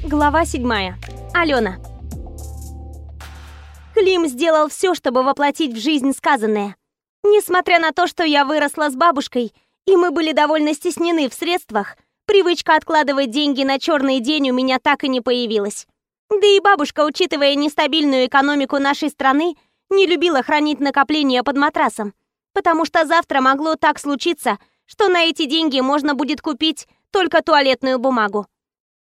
Глава 7. Алена. Клим сделал все, чтобы воплотить в жизнь сказанное. Несмотря на то, что я выросла с бабушкой, и мы были довольно стеснены в средствах, привычка откладывать деньги на черный день у меня так и не появилась. Да и бабушка, учитывая нестабильную экономику нашей страны, не любила хранить накопления под матрасом, потому что завтра могло так случиться, что на эти деньги можно будет купить только туалетную бумагу.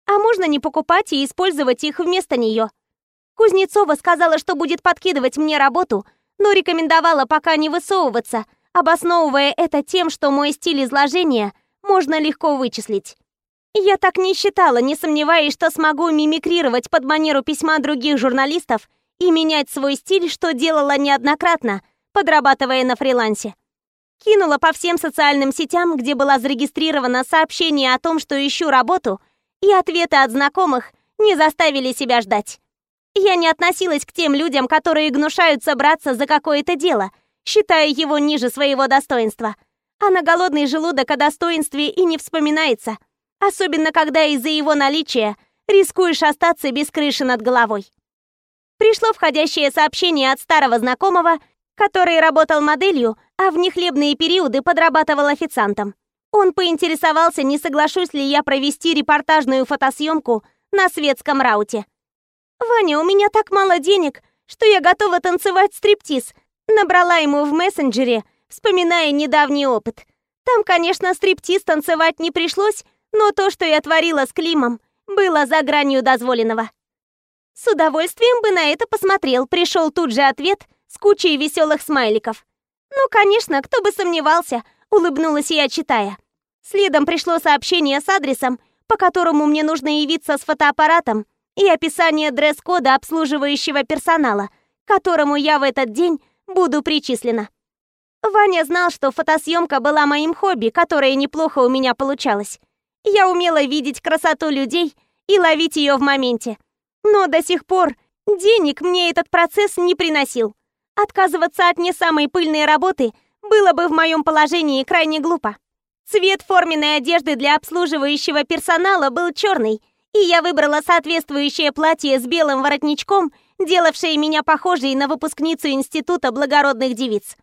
А можно не покупать и использовать их вместо нее. Кузнецова сказала, что будет подкидывать мне работу, но рекомендовала пока не высовываться, обосновывая это тем, что мой стиль изложения можно легко вычислить. Я так не считала, не сомневаясь, что смогу мимикрировать под манеру письма других журналистов и менять свой стиль, что делала неоднократно, подрабатывая на фрилансе. Кинула по всем социальным сетям, где была зарегистрирована сообщение о том, что ищу работу, и ответы от знакомых не заставили себя ждать. Я не относилась к тем людям, которые гнушаются браться за какое-то дело, считая его ниже своего достоинства. А на голодный желудок о достоинстве и не вспоминается, особенно когда из-за его наличия рискуешь остаться без крыши над головой. Пришло входящее сообщение от старого знакомого, который работал моделью, а в нехлебные периоды подрабатывал официантом. Он поинтересовался, не соглашусь ли я провести репортажную фотосъемку на светском рауте. «Ваня, у меня так мало денег, что я готова танцевать стриптиз», набрала ему в мессенджере, вспоминая недавний опыт. Там, конечно, стриптиз танцевать не пришлось, но то, что я творила с Климом, было за гранью дозволенного. С удовольствием бы на это посмотрел, пришел тут же ответ с кучей веселых смайликов. Ну, конечно, кто бы сомневался, улыбнулась я, читая. Следом пришло сообщение с адресом, по которому мне нужно явиться с фотоаппаратом, и описание дресс-кода обслуживающего персонала, которому я в этот день буду причислена. Ваня знал, что фотосъемка была моим хобби, которое неплохо у меня получалось. Я умела видеть красоту людей и ловить ее в моменте. Но до сих пор денег мне этот процесс не приносил. Отказываться от не самой пыльной работы было бы в моем положении крайне глупо. Цвет форменной одежды для обслуживающего персонала был черный, и я выбрала соответствующее платье с белым воротничком, делавшее меня похожей на выпускницу Института благородных девиц.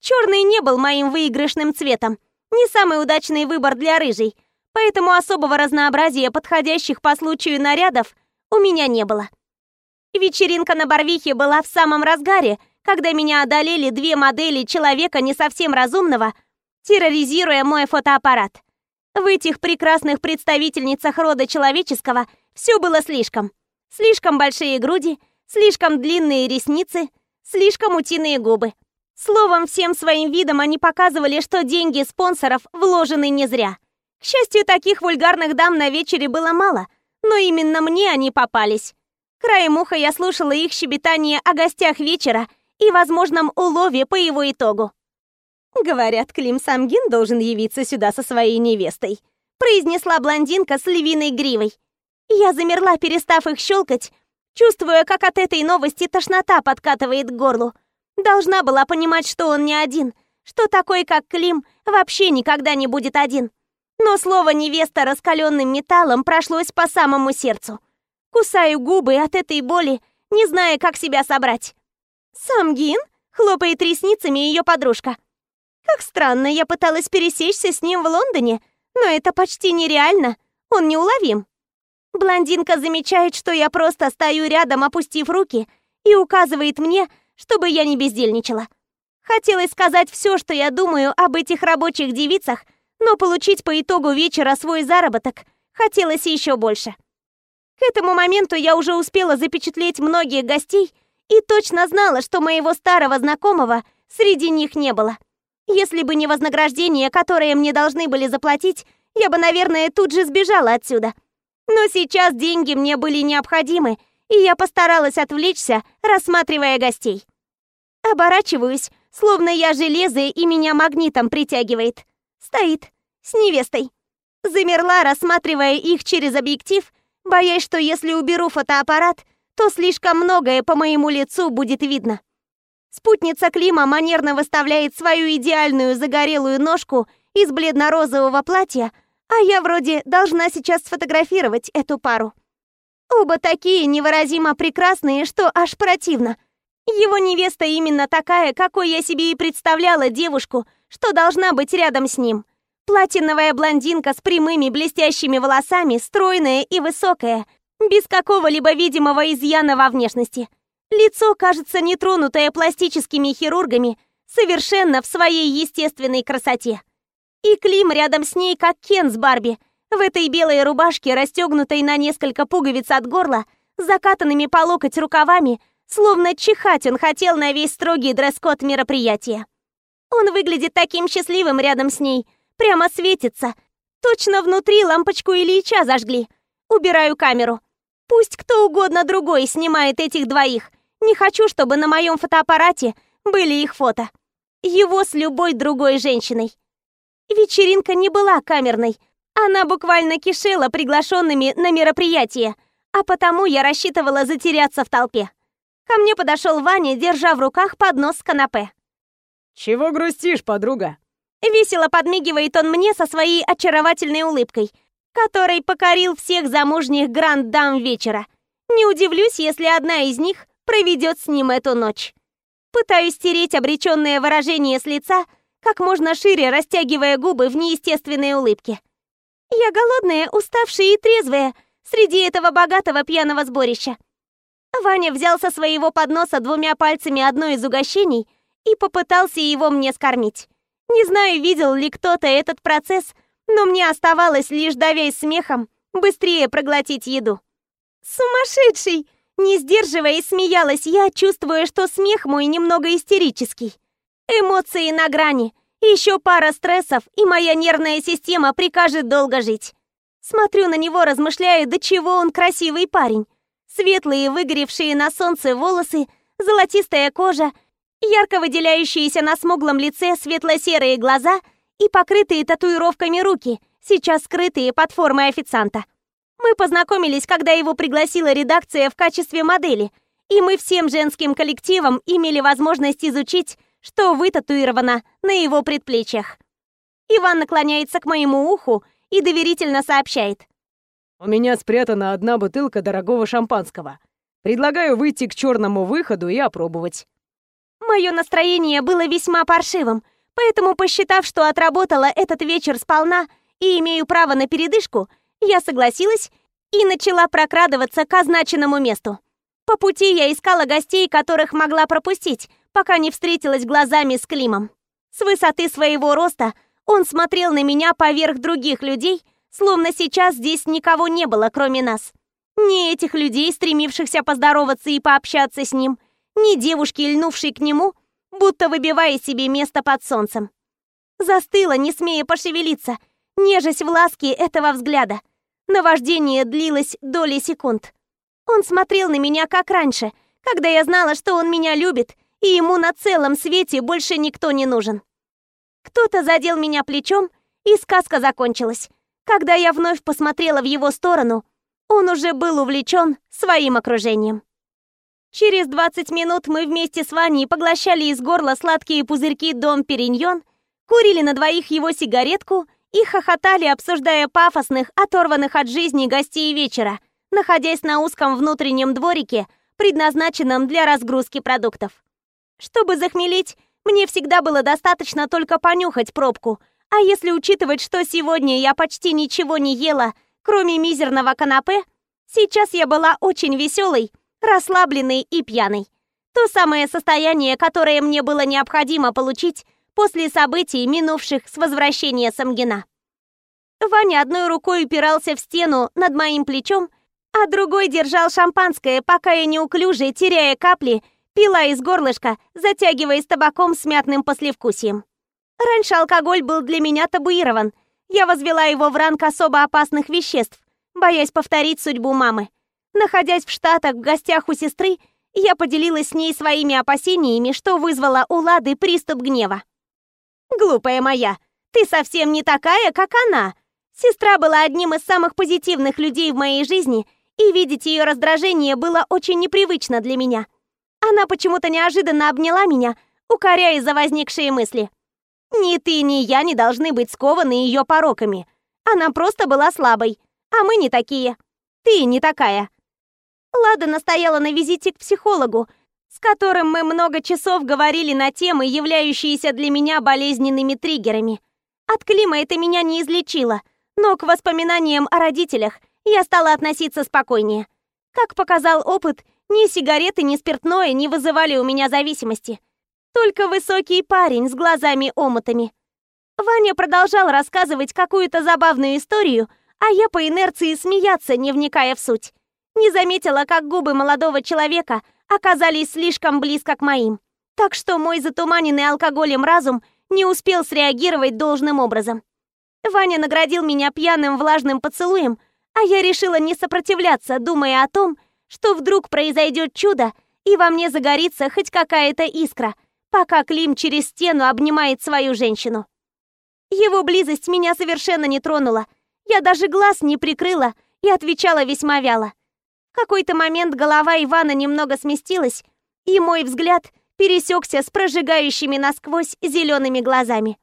Черный не был моим выигрышным цветом, не самый удачный выбор для рыжей, поэтому особого разнообразия подходящих по случаю нарядов у меня не было. Вечеринка на Барвихе была в самом разгаре, когда меня одолели две модели человека не совсем разумного, терроризируя мой фотоаппарат. В этих прекрасных представительницах рода человеческого все было слишком. Слишком большие груди, слишком длинные ресницы, слишком утиные губы. Словом, всем своим видом они показывали, что деньги спонсоров вложены не зря. К счастью, таких вульгарных дам на вечере было мало, но именно мне они попались. Краем уха я слушала их щебетание о гостях вечера и возможном улове по его итогу. «Говорят, Клим Самгин должен явиться сюда со своей невестой», произнесла блондинка с львиной гривой. Я замерла, перестав их щелкать, чувствуя, как от этой новости тошнота подкатывает к горлу. Должна была понимать, что он не один, что такой, как Клим, вообще никогда не будет один. Но слово «невеста» раскаленным металлом прошлось по самому сердцу. Кусаю губы от этой боли, не зная, как себя собрать. «Самгин?» — хлопает ресницами ее подружка. «Как странно, я пыталась пересечься с ним в Лондоне, но это почти нереально, он неуловим». Блондинка замечает, что я просто стою рядом, опустив руки, и указывает мне, чтобы я не бездельничала. Хотелось сказать все, что я думаю об этих рабочих девицах, но получить по итогу вечера свой заработок хотелось еще больше. К этому моменту я уже успела запечатлеть многих гостей и точно знала, что моего старого знакомого среди них не было. Если бы не вознаграждение, которое мне должны были заплатить, я бы, наверное, тут же сбежала отсюда. Но сейчас деньги мне были необходимы, и я постаралась отвлечься, рассматривая гостей. Оборачиваюсь, словно я железо и меня магнитом притягивает. Стоит, с невестой. Замерла, рассматривая их через объектив, боясь, что если уберу фотоаппарат, то слишком многое по моему лицу будет видно. Спутница Клима манерно выставляет свою идеальную загорелую ножку из бледно-розового платья, а я вроде должна сейчас сфотографировать эту пару. Оба такие невыразимо прекрасные, что аж противно. Его невеста именно такая, какой я себе и представляла девушку, что должна быть рядом с ним. Платиновая блондинка с прямыми блестящими волосами, стройная и высокая, без какого-либо видимого изъяна во внешности. Лицо, кажется, нетронутое пластическими хирургами, совершенно в своей естественной красоте. И Клим рядом с ней, как Кен с Барби, в этой белой рубашке, расстегнутой на несколько пуговиц от горла, закатанными по локоть рукавами, словно чихать он хотел на весь строгий дресс-код мероприятия. Он выглядит таким счастливым рядом с ней, прямо светится. Точно внутри лампочку Ильича зажгли. Убираю камеру. Пусть кто угодно другой снимает этих двоих. Не хочу, чтобы на моем фотоаппарате были их фото. Его с любой другой женщиной. Вечеринка не была камерной, она буквально кишела приглашенными на мероприятие, а потому я рассчитывала затеряться в толпе. Ко мне подошел Ваня, держа в руках поднос с канапе. «Чего грустишь, подруга?» Весело подмигивает он мне со своей очаровательной улыбкой, которой покорил всех замужних гранд-дам вечера. Не удивлюсь, если одна из них проведет с ним эту ночь. Пытаюсь стереть обреченное выражение с лица, как можно шире растягивая губы в неестественной улыбке. Я голодная, уставшая и трезвая среди этого богатого пьяного сборища. Ваня взял со своего подноса двумя пальцами одно из угощений и попытался его мне скормить. Не знаю, видел ли кто-то этот процесс, но мне оставалось лишь давясь смехом быстрее проглотить еду. «Сумасшедший!» Не сдерживаясь, смеялась я, чувствуя, что смех мой немного истерический. Эмоции на грани, еще пара стрессов, и моя нервная система прикажет долго жить. Смотрю на него, размышляю, до чего он красивый парень. Светлые, выгоревшие на солнце волосы, золотистая кожа, ярко выделяющиеся на смуглом лице светло-серые глаза и покрытые татуировками руки, сейчас скрытые под формой официанта. Мы познакомились, когда его пригласила редакция в качестве модели, и мы всем женским коллективом имели возможность изучить что вытатуировано на его предплечьях. Иван наклоняется к моему уху и доверительно сообщает. «У меня спрятана одна бутылка дорогого шампанского. Предлагаю выйти к черному выходу и опробовать». Мое настроение было весьма паршивым, поэтому, посчитав, что отработала этот вечер сполна и имею право на передышку, я согласилась и начала прокрадываться к означенному месту. По пути я искала гостей, которых могла пропустить, пока не встретилась глазами с Климом. С высоты своего роста он смотрел на меня поверх других людей, словно сейчас здесь никого не было, кроме нас. Ни этих людей, стремившихся поздороваться и пообщаться с ним, ни девушки, льнувшей к нему, будто выбивая себе место под солнцем. Застыла, не смея пошевелиться, нежесть в ласке этого взгляда. Наваждение длилось доли секунд. Он смотрел на меня, как раньше, когда я знала, что он меня любит и ему на целом свете больше никто не нужен. Кто-то задел меня плечом, и сказка закончилась. Когда я вновь посмотрела в его сторону, он уже был увлечен своим окружением. Через 20 минут мы вместе с Ваней поглощали из горла сладкие пузырьки «Дом Периньон», курили на двоих его сигаретку и хохотали, обсуждая пафосных, оторванных от жизни гостей вечера, находясь на узком внутреннем дворике, предназначенном для разгрузки продуктов. Чтобы захмелеть, мне всегда было достаточно только понюхать пробку. А если учитывать, что сегодня я почти ничего не ела, кроме мизерного канапе, сейчас я была очень веселой, расслабленной и пьяной. То самое состояние, которое мне было необходимо получить после событий, минувших с возвращения Самгина. Ваня одной рукой упирался в стену над моим плечом, а другой держал шампанское, пока я неуклюже, теряя капли, Пила из горлышка, затягиваясь табаком с мятным послевкусием. Раньше алкоголь был для меня табуирован. Я возвела его в ранг особо опасных веществ, боясь повторить судьбу мамы. Находясь в Штатах в гостях у сестры, я поделилась с ней своими опасениями, что вызвало у Лады приступ гнева. «Глупая моя, ты совсем не такая, как она!» Сестра была одним из самых позитивных людей в моей жизни, и видеть ее раздражение было очень непривычно для меня – она почему-то неожиданно обняла меня, укоряя за возникшие мысли. Ни ты, ни я не должны быть скованы ее пороками. Она просто была слабой, а мы не такие. Ты не такая. Лада настояла на визите к психологу, с которым мы много часов говорили на темы, являющиеся для меня болезненными триггерами. От Клима это меня не излечило, но к воспоминаниям о родителях я стала относиться спокойнее. Как показал опыт, ни сигареты, ни спиртное не вызывали у меня зависимости. Только высокий парень с глазами-омутами. Ваня продолжал рассказывать какую-то забавную историю, а я по инерции смеяться, не вникая в суть. Не заметила, как губы молодого человека оказались слишком близко к моим. Так что мой затуманенный алкоголем разум не успел среагировать должным образом. Ваня наградил меня пьяным влажным поцелуем, а я решила не сопротивляться, думая о том, что вдруг произойдет чудо, и во мне загорится хоть какая-то искра, пока Клим через стену обнимает свою женщину. Его близость меня совершенно не тронула. Я даже глаз не прикрыла и отвечала весьма вяло. Какой-то момент голова Ивана немного сместилась, и мой взгляд пересекся с прожигающими насквозь зелеными глазами.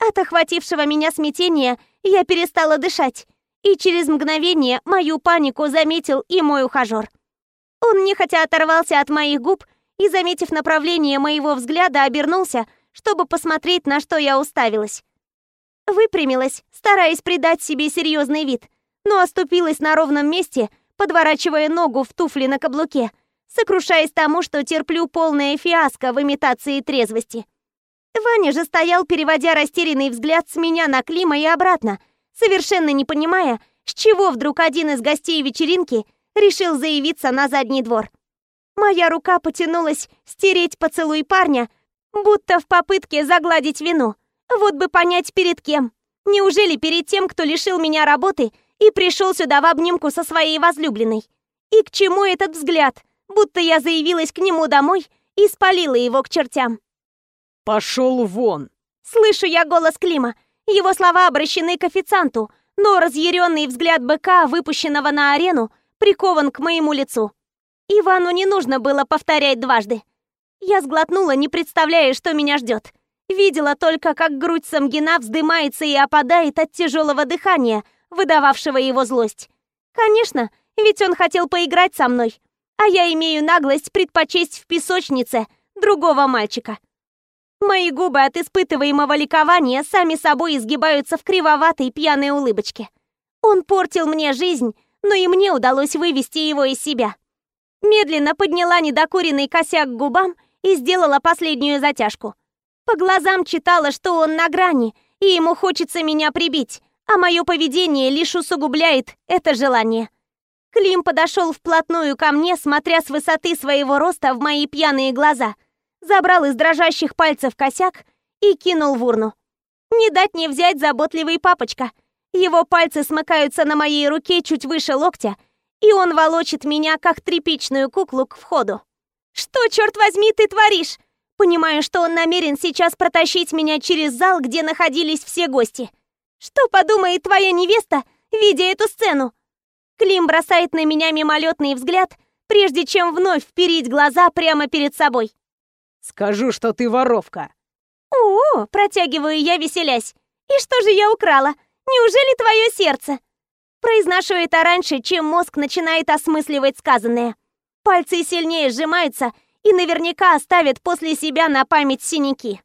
От охватившего меня смятения я перестала дышать, и через мгновение мою панику заметил и мой ухажер. Он нехотя оторвался от моих губ и, заметив направление моего взгляда, обернулся, чтобы посмотреть, на что я уставилась. Выпрямилась, стараясь придать себе серьезный вид, но оступилась на ровном месте, подворачивая ногу в туфли на каблуке, сокрушаясь тому, что терплю полное фиаско в имитации трезвости. Ваня же стоял, переводя растерянный взгляд с меня на Клима и обратно, совершенно не понимая, с чего вдруг один из гостей вечеринки решил заявиться на задний двор. Моя рука потянулась стереть поцелуй парня, будто в попытке загладить вину. Вот бы понять, перед кем. Неужели перед тем, кто лишил меня работы и пришел сюда в обнимку со своей возлюбленной? И к чему этот взгляд, будто я заявилась к нему домой и спалила его к чертям? «Пошел вон!» Слышу я голос Клима. Его слова обращены к официанту, но разъяренный взгляд быка, выпущенного на арену, прикован к моему лицу. Ивану не нужно было повторять дважды. Я сглотнула, не представляя, что меня ждет. Видела только, как грудь Самгина вздымается и опадает от тяжелого дыхания, выдававшего его злость. Конечно, ведь он хотел поиграть со мной, а я имею наглость предпочесть в песочнице другого мальчика. Мои губы от испытываемого ликования сами собой изгибаются в кривоватой пьяной улыбочке. Он портил мне жизнь, но и мне удалось вывести его из себя. Медленно подняла недокуренный косяк к губам и сделала последнюю затяжку. По глазам читала, что он на грани, и ему хочется меня прибить, а мое поведение лишь усугубляет это желание. Клим подошел вплотную ко мне, смотря с высоты своего роста в мои пьяные глаза – забрал из дрожащих пальцев косяк и кинул в урну. Не дать не взять заботливый папочка. Его пальцы смыкаются на моей руке чуть выше локтя, и он волочит меня, как тряпичную куклу, к входу. «Что, черт возьми, ты творишь?» Понимаю, что он намерен сейчас протащить меня через зал, где находились все гости. Что подумает твоя невеста, видя эту сцену? Клим бросает на меня мимолетный взгляд, прежде чем вновь вперить глаза прямо перед собой. Скажу, что ты воровка. О, протягиваю я, веселясь. И что же я украла? Неужели твое сердце? Произношу это раньше, чем мозг начинает осмысливать сказанное. Пальцы сильнее сжимаются и наверняка оставят после себя на память синяки.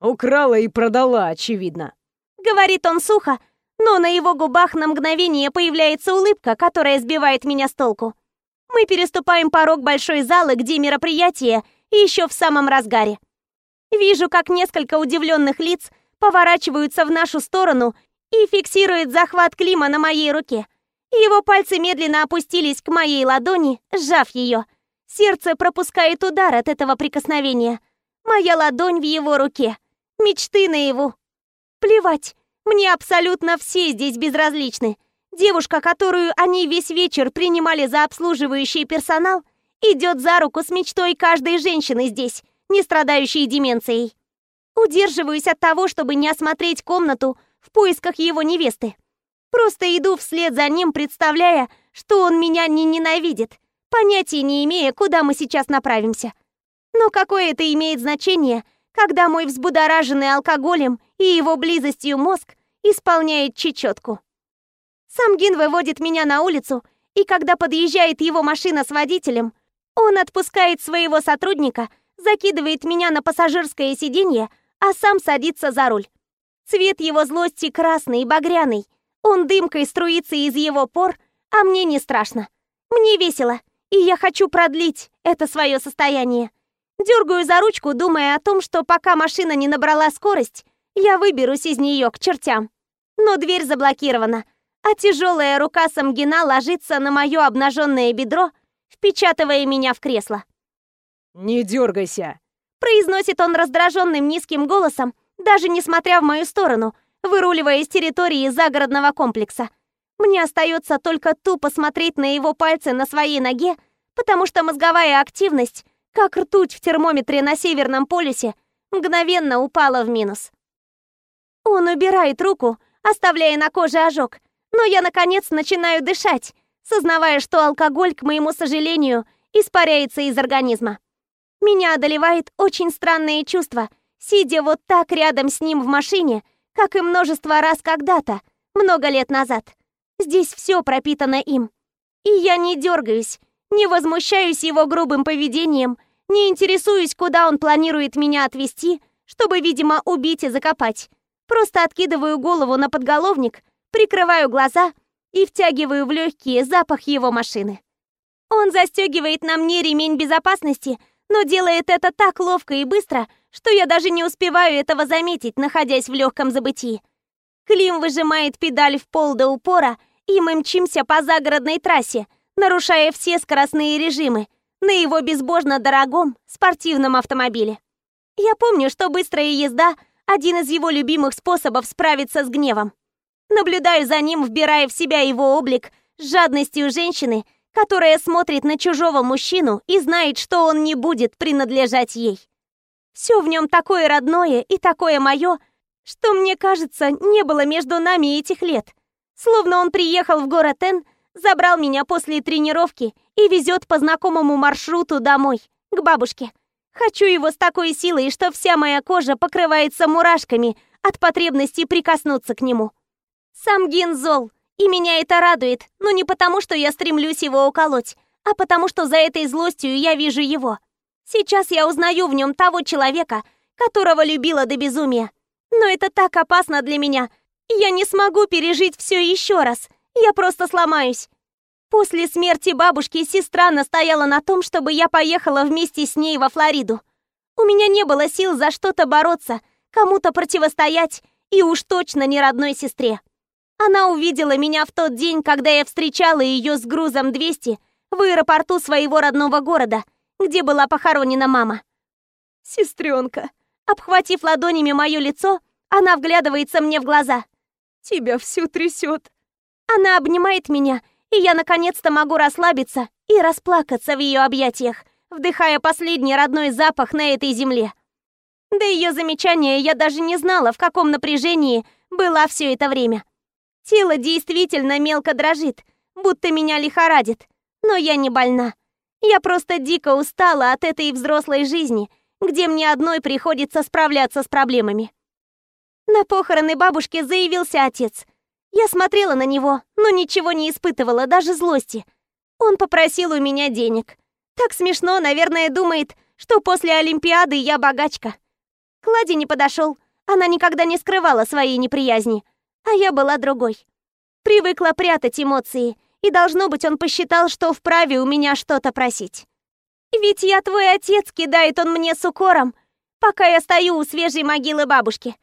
Украла и продала, очевидно. Говорит он сухо, но на его губах на мгновение появляется улыбка, которая сбивает меня с толку. Мы переступаем порог большой залы, где мероприятие еще в самом разгаре. Вижу, как несколько удивленных лиц поворачиваются в нашу сторону и фиксирует захват Клима на моей руке. Его пальцы медленно опустились к моей ладони, сжав ее. Сердце пропускает удар от этого прикосновения. Моя ладонь в его руке. Мечты наяву. Плевать, мне абсолютно все здесь безразличны. Девушка, которую они весь вечер принимали за обслуживающий персонал, идет за руку с мечтой каждой женщины здесь, не страдающей деменцией. Удерживаюсь от того, чтобы не осмотреть комнату в поисках его невесты. Просто иду вслед за ним, представляя, что он меня не ненавидит, понятия не имея, куда мы сейчас направимся. Но какое это имеет значение, когда мой взбудораженный алкоголем и его близостью мозг исполняет чечетку? Самгин выводит меня на улицу и когда подъезжает его машина с водителем, он отпускает своего сотрудника, закидывает меня на пассажирское сиденье, а сам садится за руль. Цвет его злости красный и багряный. Он дымкой струится из его пор, а мне не страшно. Мне весело, и я хочу продлить это свое состояние. Дергаю за ручку, думая о том, что пока машина не набрала скорость, я выберусь из нее к чертям. Но дверь заблокирована, а тяжелая рука Самгина ложится на мое обнаженное бедро, впечатывая меня в кресло. «Не дергайся!» Произносит он раздраженным низким голосом, даже несмотря в мою сторону, выруливая из территории загородного комплекса. Мне остается только тупо смотреть на его пальцы на своей ноге, потому что мозговая активность, как ртуть в термометре на Северном полюсе, мгновенно упала в минус. Он убирает руку, оставляя на коже ожог, но я, наконец, начинаю дышать, сознавая, что алкоголь, к моему сожалению, испаряется из организма. Меня одолевает очень странное чувство, сидя вот так рядом с ним в машине, как и множество раз когда-то, много лет назад. Здесь все пропитано им. И я не дергаюсь, не возмущаюсь его грубым поведением, не интересуюсь, куда он планирует меня отвезти, чтобы, видимо, убить и закопать. Просто откидываю голову на подголовник, прикрываю глаза и втягиваю в легкие запах его машины. Он застегивает на мне ремень безопасности, но делает это так ловко и быстро, что я даже не успеваю этого заметить, находясь в легком забытии. Клим выжимает педаль в пол до упора, и мы мчимся по загородной трассе, нарушая все скоростные режимы на его безбожно дорогом спортивном автомобиле. Я помню, что быстрая езда – один из его любимых способов справиться с гневом. Наблюдаю за ним, вбирая в себя его облик с жадностью женщины, которая смотрит на чужого мужчину и знает, что он не будет принадлежать ей. Все в нем такое родное и такое мое, что, мне кажется, не было между нами этих лет. Словно он приехал в город Н, забрал меня после тренировки и везет по знакомому маршруту домой, к бабушке. Хочу его с такой силой, что вся моя кожа покрывается мурашками от потребности прикоснуться к нему. Сам Гин зол, и меня это радует, но не потому, что я стремлюсь его уколоть, а потому, что за этой злостью я вижу его. Сейчас я узнаю в нем того человека, которого любила до безумия. Но это так опасно для меня. Я не смогу пережить все еще раз. Я просто сломаюсь. После смерти бабушки сестра настояла на том, чтобы я поехала вместе с ней во Флориду. У меня не было сил за что-то бороться, кому-то противостоять, и уж точно не родной сестре. Она увидела меня в тот день, когда я встречала ее с грузом 200 в аэропорту своего родного города, где была похоронена мама. Сестренка, обхватив ладонями мое лицо, она вглядывается мне в глаза. Тебя всю трясет. Она обнимает меня, и я наконец-то могу расслабиться и расплакаться в ее объятиях, вдыхая последний родной запах на этой земле. До ее замечания я даже не знала, в каком напряжении была все это время. Тело действительно мелко дрожит, будто меня лихорадит. Но я не больна. Я просто дико устала от этой взрослой жизни, где мне одной приходится справляться с проблемами. На похороны бабушки заявился отец. Я смотрела на него, но ничего не испытывала, даже злости. Он попросил у меня денег. Так смешно, наверное, думает, что после Олимпиады я богачка. Клади не подошел. Она никогда не скрывала своей неприязни а я была другой. Привыкла прятать эмоции, и, должно быть, он посчитал, что вправе у меня что-то просить. «Ведь я твой отец», — кидает он мне с укором, пока я стою у свежей могилы бабушки.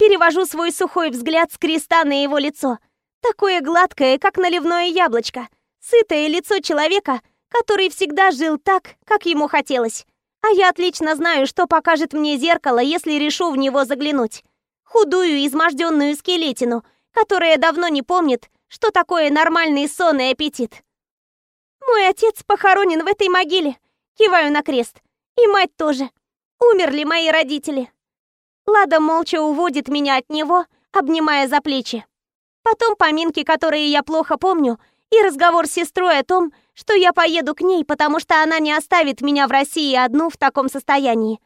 Перевожу свой сухой взгляд с креста на его лицо, такое гладкое, как наливное яблочко, сытое лицо человека, который всегда жил так, как ему хотелось. А я отлично знаю, что покажет мне зеркало, если решу в него заглянуть худую, изможденную скелетину, которая давно не помнит, что такое нормальный сон и аппетит. Мой отец похоронен в этой могиле. Киваю на крест. И мать тоже. Умерли мои родители. Лада молча уводит меня от него, обнимая за плечи. Потом поминки, которые я плохо помню, и разговор с сестрой о том, что я поеду к ней, потому что она не оставит меня в России одну в таком состоянии.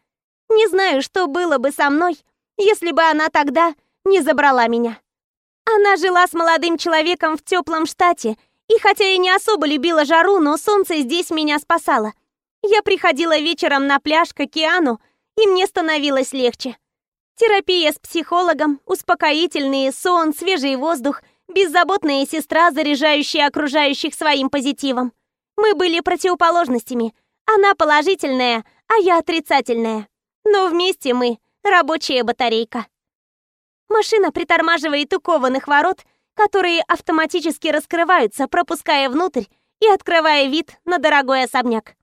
Не знаю, что было бы со мной, если бы она тогда не забрала меня. Она жила с молодым человеком в теплом штате И хотя я не особо любила жару, но солнце здесь меня спасало. Я приходила вечером на пляж к океану, и мне становилось легче. Терапия с психологом, успокоительные, сон, свежий воздух, беззаботная сестра, заряжающая окружающих своим позитивом. Мы были противоположностями. Она положительная, а я отрицательная. Но вместе мы рабочая батарейка. Машина притормаживает у кованых ворот, которые автоматически раскрываются, пропуская внутрь и открывая вид на дорогой особняк.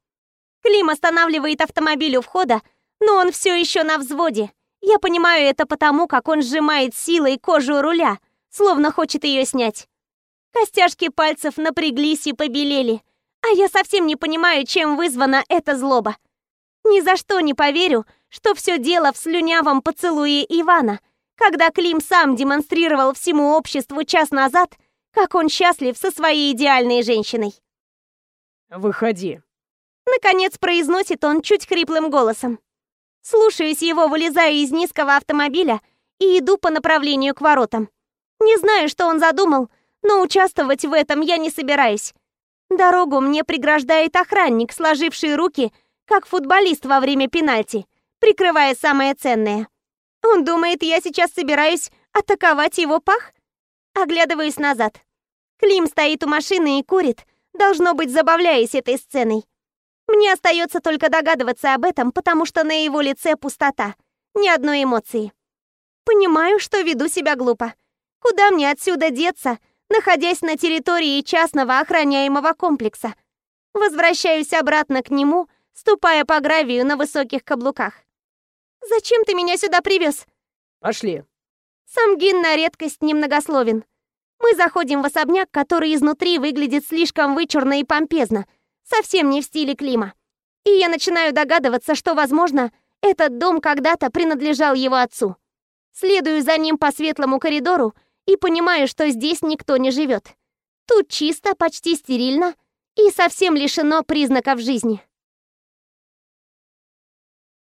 Клим останавливает автомобиль у входа, но он все еще на взводе. Я понимаю это потому, как он сжимает силой кожу руля, словно хочет ее снять. Костяшки пальцев напряглись и побелели, а я совсем не понимаю, чем вызвана эта злоба. Ни за что не поверю, что все дело в слюнявом поцелуе Ивана, когда Клим сам демонстрировал всему обществу час назад, как он счастлив со своей идеальной женщиной. «Выходи», — наконец произносит он чуть хриплым голосом. Слушаюсь его, вылезаю из низкого автомобиля и иду по направлению к воротам. Не знаю, что он задумал, но участвовать в этом я не собираюсь. Дорогу мне преграждает охранник, сложивший руки, как футболист во время пенальти прикрывая самое ценное. Он думает, я сейчас собираюсь атаковать его пах? Оглядываюсь назад. Клим стоит у машины и курит, должно быть, забавляясь этой сценой. Мне остается только догадываться об этом, потому что на его лице пустота, ни одной эмоции. Понимаю, что веду себя глупо. Куда мне отсюда деться, находясь на территории частного охраняемого комплекса? Возвращаюсь обратно к нему, ступая по гравию на высоких каблуках. Зачем ты меня сюда привез? Пошли. Сам Гин на редкость немногословен. Мы заходим в особняк, который изнутри выглядит слишком вычурно и помпезно, совсем не в стиле Клима. И я начинаю догадываться, что, возможно, этот дом когда-то принадлежал его отцу. Следую за ним по светлому коридору и понимаю, что здесь никто не живет. Тут чисто, почти стерильно и совсем лишено признаков жизни.